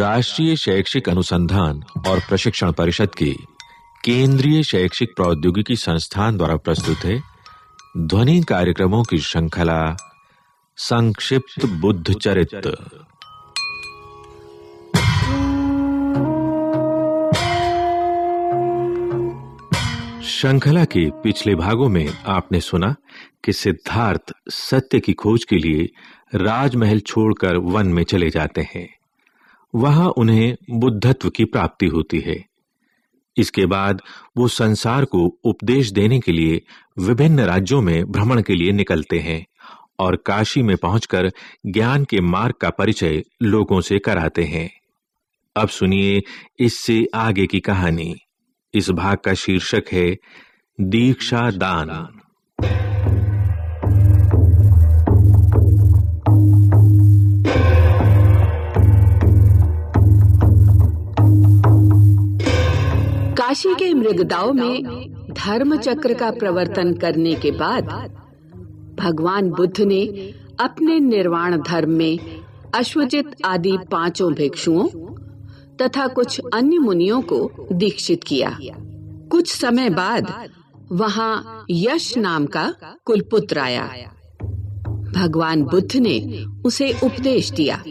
राष्ट्रीय शैक्षिक अनुसंधान और प्रशिक्षण परिषद की केंद्रीय शैक्षिक प्रौद्योगिकी संस्थान द्वारा प्रस्तुत है। ध्वनि कार्यक्रमों की श्रृंखला संक्षिप्त बुद्ध चरित्र श्रृंखला के पिछले भागों में आपने सुना कि सिद्धार्थ सत्य की खोज के लिए राजमहल छोड़कर वन में चले जाते हैं। वहाँ उन्हें बुद्धत्व की प्राप्ति होती है। इसके बाद वो संसार को उपदेश देने के लिए विभिन्न राज्यों में भ्रमण के लिए निकलते हैं और काशी में पहुंचकर ज्ञान के मार्ग का परिचय लोगों से कराते हैं। अब सुनिए इससे आगे की कहानी। इस भाग का शीर्षक है दीक्षा दान काशी के मृगदाओं में धर्म चक्र का प्रवर्तन करने के बाद भगवान बुद्ध ने अपने निर्वाण धर्म में अश्वजित आदि पाँचों भिक्षुओं तथा कुछ अन्य मुनियों को दीक्षित किया। कुछ समय बाद वहाँ यश नाम का कुलपुत्र आया। भगवान बुद्ध ने उसे उपदेश दिया।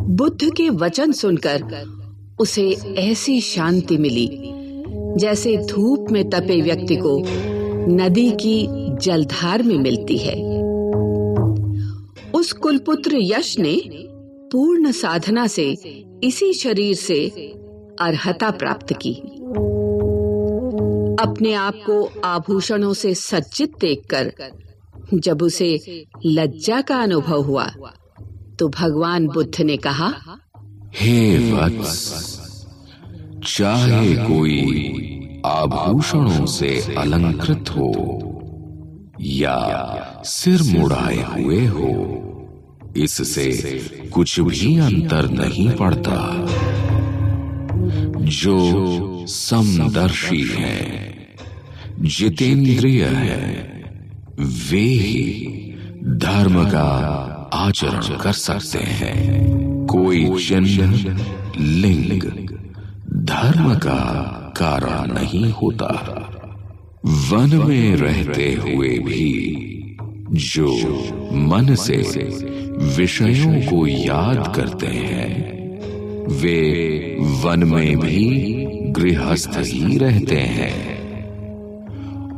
बुद्ध के वचन सुनकर उसे ऐसी शांति मिली, जैसे धूप में तपे व्यक्ति को नदी की जलधार में मिलती है। उस कुलपुत्र यश ने पूर्ण साधना से इसी शरीर से अर्हता प्राप्त की। अपने आप को आभूषणों से सज्जित देखकर, जब उसे लज्जा का अनुभव हुआ तो भगवान बुद्ध ने कहा हे वत्स, चाहे कोई आभूषणों से अलंकृत हो या सिर मुड़ाए हुए हो, इससे कुछ भी अंतर नहीं पड़ता। जो समदर्शी है, जितेंद्रिय है, वे ही धर्म का आचरण कर सकते हैं। कोई चिन्ह लिंग, धर्म का कारण नहीं होता। वन में रहते हुए भी जो मन से विषयों को याद करते हैं, वे वन में भी गृहस्थ ही रहते हैं।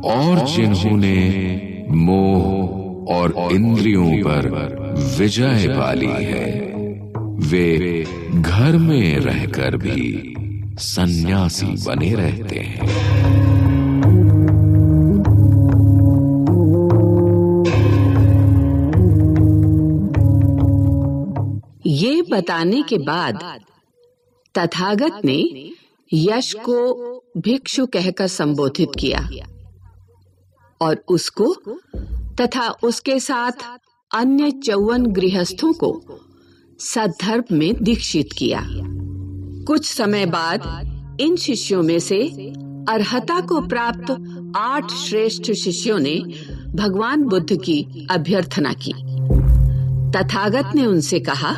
और जिन्होंने मोह और इंद्रियों पर विजय पाली है वे घर में रहकर भी सन्यासी बने रहते हैं। ये बताने के बाद तथागत ने यश को भिक्षु कहकर संबोधित किया और उसको तथा उसके साथ अन्य चौवन गृहस्थों को सद्धर्म में दीक्षित किया। कुछ समय बाद इन शिष्यों में से अर्हता को प्राप्त आठ श्रेष्ठ शिष्यों ने भगवान बुद्ध की अभ्यर्थना की। तथागत ने उनसे कहा,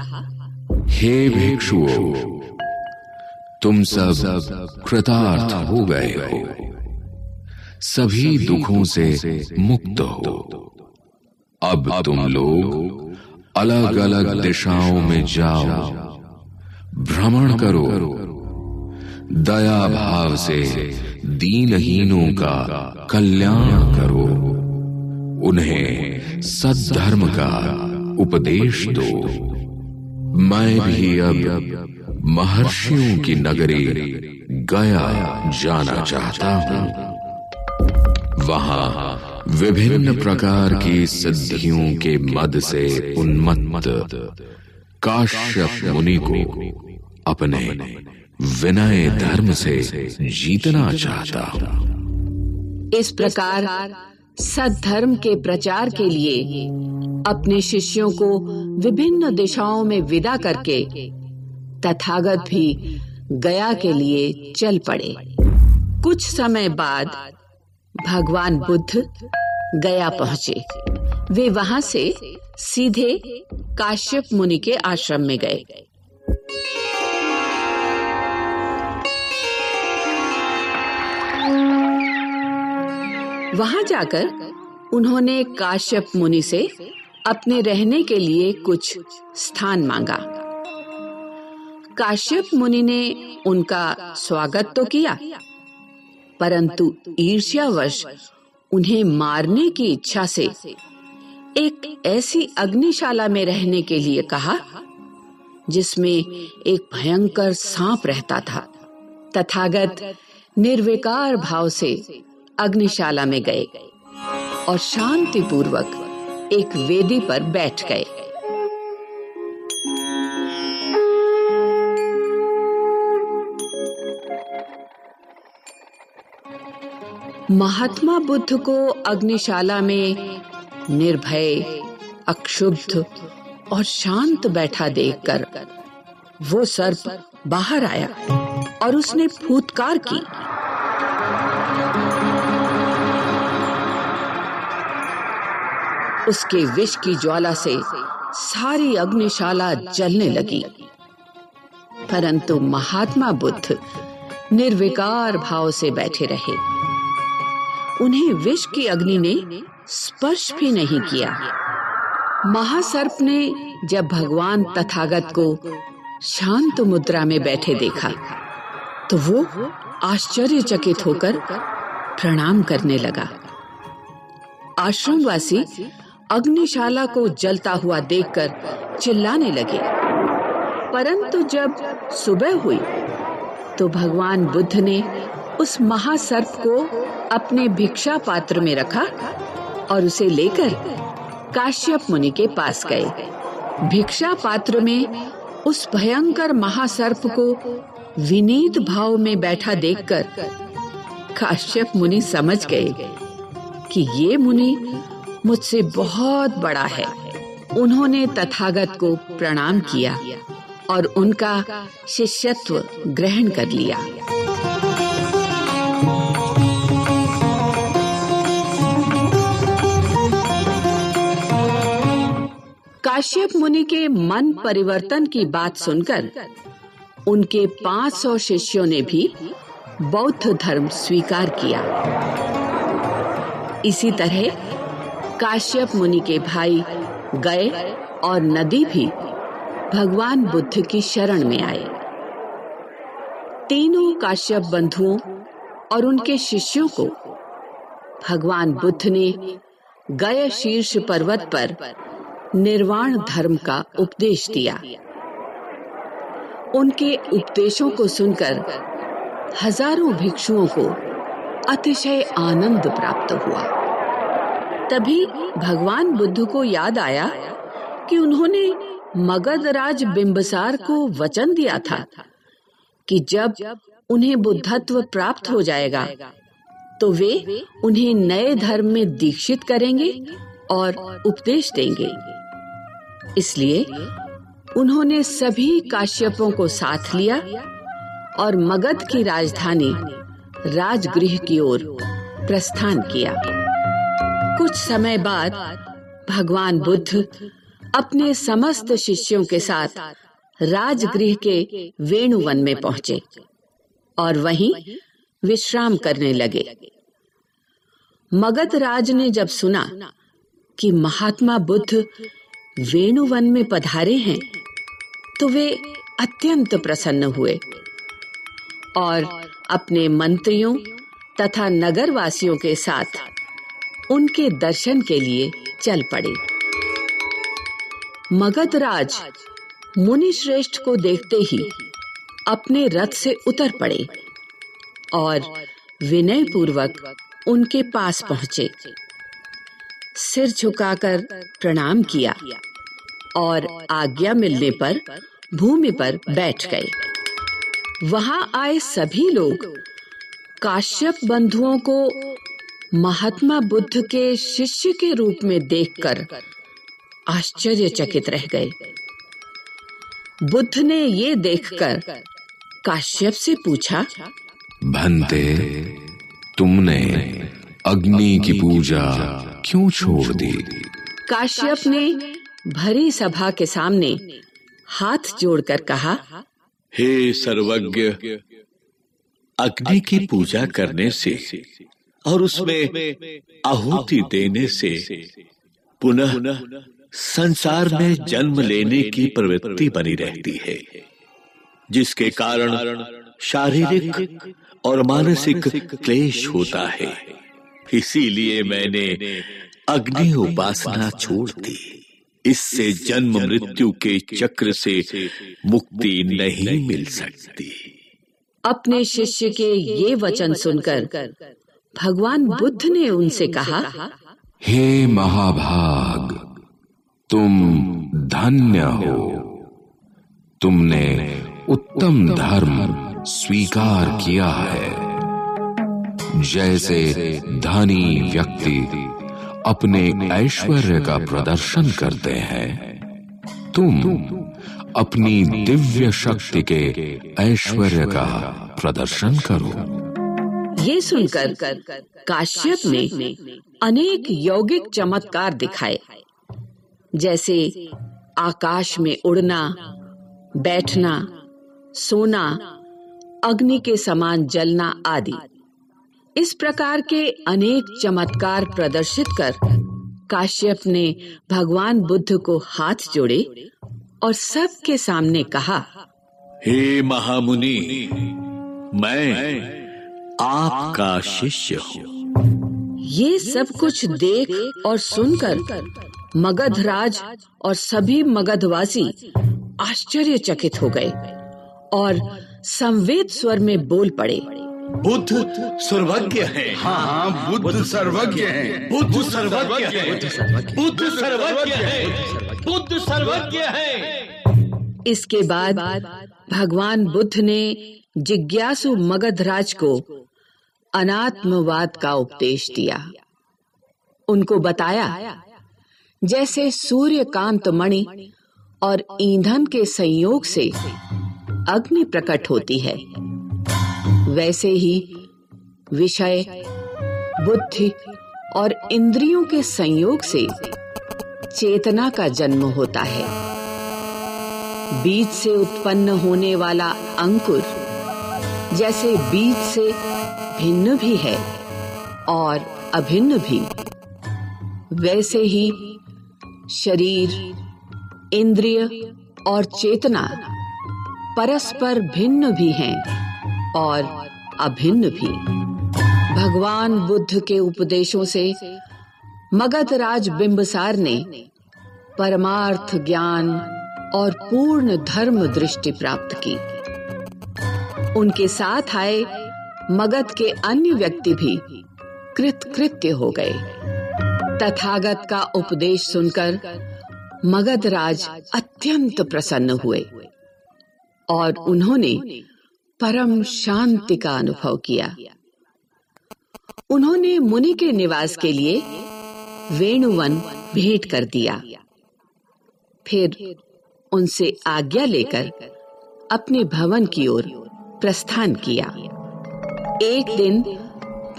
हे भिक्षुओं, तुम सब कृतार्थ हो गए हो। सभी दुखों से मुक्त हो। अब तुम लोग अलग अलग दिशाओं में जाओ। भ्रमण करो। दया भाव से दीनहीनों का कल्याण करो। उन्हें सद्धर्म का उपदेश दो। मैं भी अब महर्षियों की नगरी गया जाना चाहता हूँ। वहाँ विभिन्न प्रकार की सिद्धियों के मद से उन्मत्त काश्यप मुनि को अपने विनय धर्म से जीतना चाहता हूँ। इस प्रकार सद्धर्म के प्रचार के लिए अपने शिष्यों को विभिन्न दिशाओं में विदा करके तथागत भी गया के लिए चल पड़े। कुछ समय बाद भगवान बुद्ध गया पहुँचे। वे वहाँ से सीधे काश्यप मुनि के आश्रम में गए। वहाँ जाकर उन्होंने काश्यप मुनि से अपने रहने के लिए कुछ स्थान मांगा। काश्यप मुनि ने उनका स्वागत तो किया परंतु ईर्ष्यावश उन्हें मारने की इच्छा से एक ऐसी अग्निशाला में रहने के लिए कहा, जिसमें एक भयंकर सांप रहता था। तथागत निर्विकार भाव से अग्निशाला में गए और शांति पूर्वक एक वेदी पर बैठ गए। महात्मा बुद्ध को अग्निशाला में निर्भय, अक्षुब्ध और शांत बैठा देखकर वो सर्प बाहर आया और उसने फूतकार की। उसके विष की ज्वाला से सारी अग्निशाला जलने लगी। परंतु महात्मा बुद्ध निर्विकार भाव से बैठे रहे। उन्हें विष की अग्नि ने स्पर्श भी नहीं किया। महासर्प ने जब भगवान तथागत को शांत मुद्रा में बैठे देखा तो वो आश्चर्यचकित होकर प्रणाम करने लगा। आश्रमवासी अग्निशाला को जलता हुआ देखकर चिल्लाने लगे। परंतु जब सुबह हुई तो भगवान बुद्ध ने उस महासर्प को अपने भिक्षा पात्र में रखा और उसे लेकर काश्यप मुनि के पास गए। भिक्षा पात्र में उस भयंकर महासर्प को विनीत भाव में बैठा देखकर काश्यप मुनि समझ गए कि ये मुनि मुझसे बहुत बड़ा है। उन्होंने तथागत को प्रणाम किया और उनका शिष्यत्व ग्रहण कर लिया। काश्यप मुनि के मन परिवर्तन की बात सुनकर उनके 500 शिष्यों ने भी बौद्ध धर्म स्वीकार किया। इसी तरह काश्यप मुनि के भाई गए और नदी भी भगवान बुद्ध की शरण में आए। तीनों काश्यप बंधुओं और उनके शिष्यों को भगवान बुद्ध ने गय शीर्ष पर्वत पर निर्वाण धर्म का उपदेश दिया। उनके उपदेशों को सुनकर हज़ारों भिक्षुओं को अतिशय आनंद प्राप्त हुआ। तभी भगवान बुद्ध को याद आया कि उन्होंने मगधराज बिंबसार को वचन दिया था कि जब उन्हें बुद्धत्व प्राप्त हो जाएगा तो वे उन्हें नए धर्म में दीक्षित करेंगे और उपदेश देंगे। इसलिए उन्होंने सभी काश्यपों को साथ लिया और मगध की राजधानी राजगृह की ओर प्रस्थान किया। कुछ समय बाद भगवान बुद्ध अपने समस्त शिष्यों के साथ राजगृह के वेणुवन में पहुँचे और वहीं विश्राम करने लगे। मगध राज ने जब सुना कि महात्मा बुद्ध वेणुवन में पधारे हैं तो वे अत्यंत प्रसन्न हुए और अपने मंत्रियों तथा नगरवासियों के साथ उनके दर्शन के लिए चल पड़े। मगधराज मुनि श्रेष्ठ को देखते ही अपने रथ से उतर पड़े और विनय पूर्वक उनके पास पहुँचे। सिर झुकाकर प्रणाम किया और आज्ञा मिलने पर भूमि पर बैठ गए। वहाँ आए सभी लोग काश्यप बंधुओं को महात्मा बुद्ध के शिष्य के रूप में देखकर आश्चर्यचकित रह गए। बुद्ध ने ये देखकर काश्यप से पूछा, भंते, तुमने अग्नि की पूजा क्यों छोड़ दी? काश्यप ने भरी सभा के सामने हाथ जोड़कर कहा हे सर्वज्ञ अग्नि की पूजा करने से और उसमें आहुति देने से पुनः संसार में जन्म लेने की प्रवृत्ति बनी रहती है जिसके कारण शारीरिक और मानसिक क्लेश होता है। इसीलिए मैंने अग्नि उपासना छोड़ दी। इससे जन्म मृत्यु के चक्र से मुक्ति नहीं मिल सकती। अपने शिष्य के ये वचन सुनकर भगवान बुद्ध ने उनसे कहा हे महाभाग तुम धन्य हो। तुमने उत्तम धर्म स्वीकार किया है। जैसे धनी व्यक्ति अपने ऐश्वर्य का प्रदर्शन करते हैं। तुम अपनी दिव्य शक्ति के ऐश्वर्य का प्रदर्शन करो। ये सुनकर काश्यप ने अनेक यौगिक चमत्कार दिखाए। जैसे आकाश में उड़ना, बैठना, सोना, अग्नि के समान जलना आदि। इस प्रकार के अनेक चमत्कार प्रदर्शित कर काश्यप ने भगवान बुद्ध को हाथ जोड़े और सबके सामने कहा हे महामुनि मैं आपका शिष्य हूँ। ये सब कुछ देख और सुनकर मगधराज और सभी मगधवासी आश्चर्यचकित हो गए और संवेद स्वर में बोल पड़े बुद्ध सर्वज्ञ है। हाँ हाँ बुद्ध सर्वज्ञ है। बुद्ध सर्वज्ञ है। बुद्ध सर्वज्ञ है। बुद्ध सर्वज्ञ है। इसके बाद भगवान बुद्ध ने जिज्ञासु मगधराज को अनात्मवाद का उपदेश दिया। उनको बताया जैसे सूर्यकांत मणि और ईंधन के संयोग से अग्नि प्रकट होती है। वैसे ही विषय, बुद्धि और इंद्रियों के संयोग से चेतना का जन्म होता है। बीज से उत्पन्न होने वाला अंकुर जैसे बीज से भिन्न भी है और अभिन्न भी। वैसे ही शरीर, इंद्रिय और चेतना परस्पर भिन्न भी हैं। और अभिन्न भी। भगवान बुद्ध के उपदेशों से मगधराज बिंबसार ने परमार्थ ज्ञान और पूर्ण धर्म दृष्टि प्राप्त की। उनके साथ आए मगध के अन्य व्यक्ति भी कृतकृत्य हो गए। तथागत का उपदेश सुनकर मगधराज अत्यंत प्रसन्न हुए और उन्होंने परम शांति का अनुभव किया। उन्होंने मुनि के निवास के लिए वेणुवन भेंट कर दिया। फिर उनसे आज्ञा लेकर अपने भवन की ओर प्रस्थान किया। एक दिन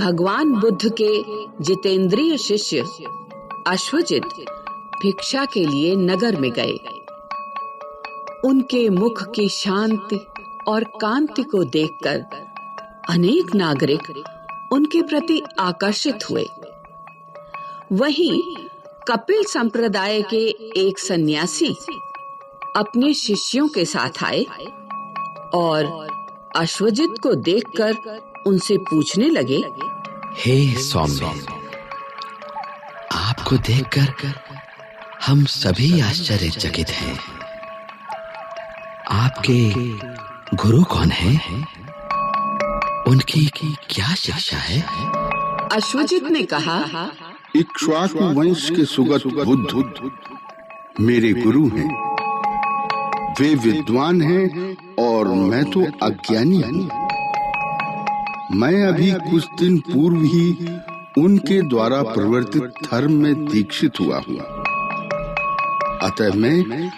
भगवान बुद्ध के जितेंद्रिय शिष्य अश्वजित भिक्षा के लिए नगर में गए। उनके मुख की शांति और कांति को देखकर अनेक नागरिक उनके प्रति आकर्षित हुए। वहीं कपिल संप्रदाय के एक सन्यासी अपने शिष्यों के साथ आए और अश्वजित को देखकर उनसे पूछने लगे, हे सौम्य, आपको देखकर हम सभी आश्चर्यचकित हैं। आपके गुरु कौन है? उनकी क्या शिक्षा है? अश्वजित ने कहा इक्ष्वाकु वंश के सुगत बुद्ध मेरे गुरु हैं। वे विद्वान हैं और मैं तो अज्ञानी हूँ। मैं अभी कुछ दिन पूर्व ही उनके द्वारा प्रवर्तित धर्म में दीक्षित हुआ हूँ। अतः मैं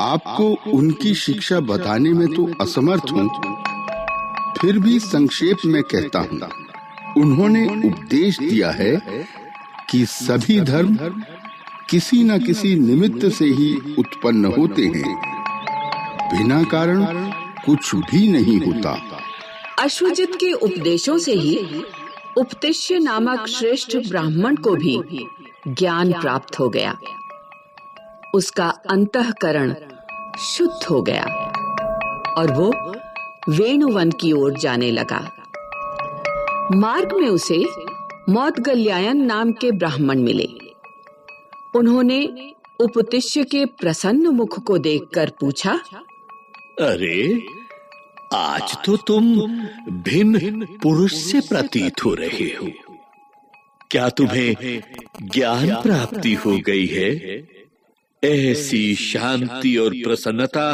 आपको उनकी शिक्षा बताने में तो असमर्थ हूँ। फिर भी संक्षेप में कहता हूँ। उन्होंने उपदेश दिया है कि सभी धर्म किसी न किसी निमित्त से ही उत्पन्न होते हैं। बिना कारण कुछ भी नहीं होता। अश्वजित के उपदेशों से ही उपतिश्य नामक श्रेष्ठ ब्राह्मण को भी ज्ञान प्राप्त हो गया। उसका अंतःकरण शुद्ध हो गया और वो वेणुवन की ओर जाने लगा। मार्ग में उसे मौदगल्यायन नाम के ब्राह्मण मिले। उन्होंने उपतिष्य के प्रसन्न मुख को देखकर पूछा, अरे, आज तो तुम भिन्न पुरुष से प्रतीत हो रहे हो। क्या तुम्हें ज्ञान प्राप्ति हो गई है? ऐसी शांति और प्रसन्नता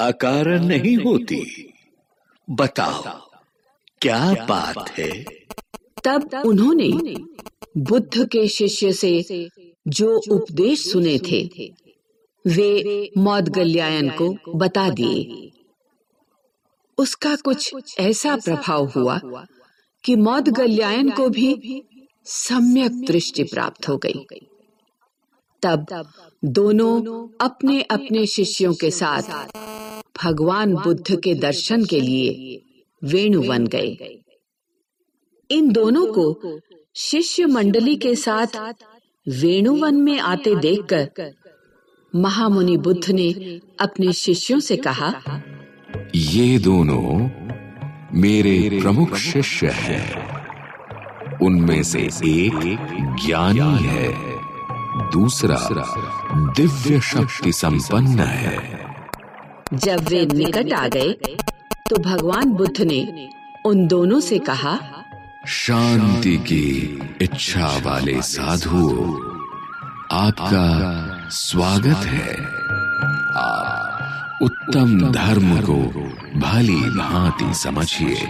अकारण नहीं होती। बताओ क्या बात है? तब उन्होंने बुद्ध के शिष्य से जो उपदेश सुने थे वे मौदगल्यायन को बता दिए। उसका कुछ ऐसा प्रभाव हुआ कि मौदगल्यायन को भी सम्यक दृष्टि प्राप्त हो गई। तब दोनों अपने अपने शिष्यों के साथ भगवान बुद्ध के दर्शन के लिए वेणु बन गए। इन दोनों को शिष्य मंडली के साथ वेणुवन में आते देखकर महामुनि बुद्ध ने अपने शिष्यों से कहा, ये दोनों मेरे प्रमुख शिष्य हैं। उनमें से एक ज्ञानी है। दूसरा दिव्य शक्ति संपन्न है। जब वे निकट आ गए तो भगवान बुद्ध ने उन दोनों से कहा शांति की इच्छा वाले साधुओं आपका स्वागत है। आप उत्तम धर्म को भली भांति समझिए।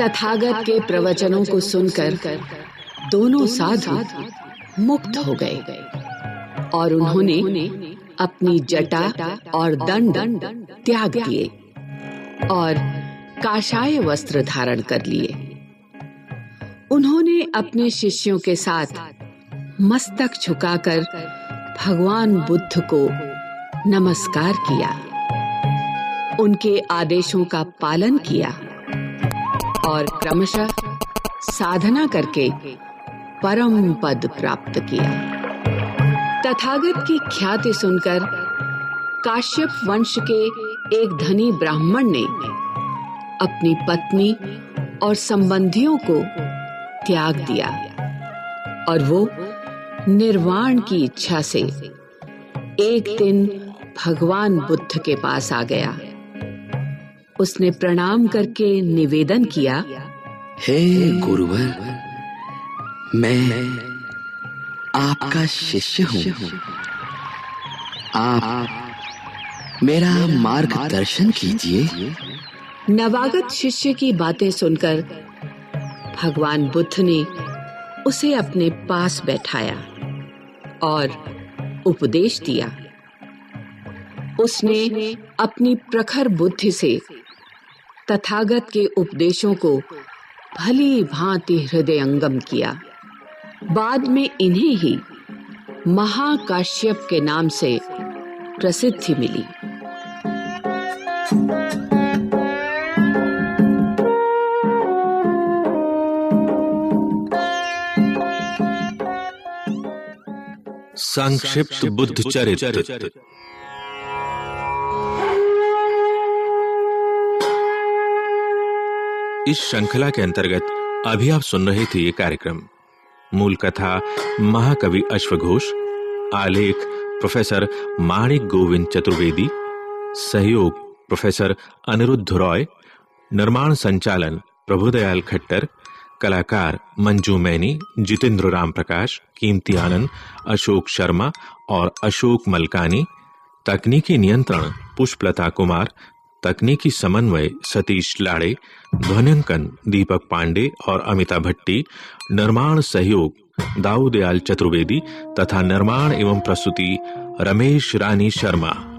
तथागत के प्रवचनों को सुनकर दोनों साधु मुक्त हो गए। और उन्होंने अपनी जटा और दंड त्याग दिए और काशाय वस्त्र धारण कर लिए। उन्होंने अपने शिष्यों के साथ मस्तक झुकाकर भगवान बुद्ध को नमस्कार किया। उनके आदेशों का पालन किया और क्रमशः साधना करके परम पद प्राप्त किया। तथागत की ख्याति सुनकर काश्यप वंश के एक धनी ब्राह्मण ने अपनी पत्नी और संबंधियों को त्याग दिया और वो निर्वाण की इच्छा से एक दिन भगवान बुद्ध के पास आ गया। उसने प्रणाम करके निवेदन किया, हे गुरुवर मैं आपका शिष्य हूँ। आप मेरा मार्गदर्शन कीजिए। नवागत शिष्य की बातें सुनकर भगवान बुद्ध ने उसे अपने पास बैठाया और उपदेश दिया। उसने अपनी प्रखर बुद्धि से तथागत के उपदेशों को भली भांति हृदयंगम किया। बाद में इन्हें ही महाकाश्यप के नाम से प्रसिद्धि मिली। संक्षिप्त बुद्ध चरित्र इस श्रृंखला के अंतर्गत अभी आप सुन रहे थे ये कार्यक्रम। मूल कथा महाकवि अश्वघोष, आलेख प्रोफेसर माणिक गोविंद चतुर्वेदी, सहयोग प्रोफेसर अनिरुद्ध रॉय, निर्माण संचालन प्रभुदयाल खट्टर, कलाकार मंजू मैनी, जितेंद्र राम प्रकाश कीमती आनंद, अशोक शर्मा और अशोक मलकानी, तकनीकी नियंत्रण पुष्पलता कुमार तकनीकी समन्वय सतीश लाड़े, ध्वनिंकन दीपक पांडे और अमिता भट्टी, निर्माण सहयोग दाऊदयाल चतुर्वेदी तथा निर्माण एवं प्रस्तुति रमेश रानी शर्मा।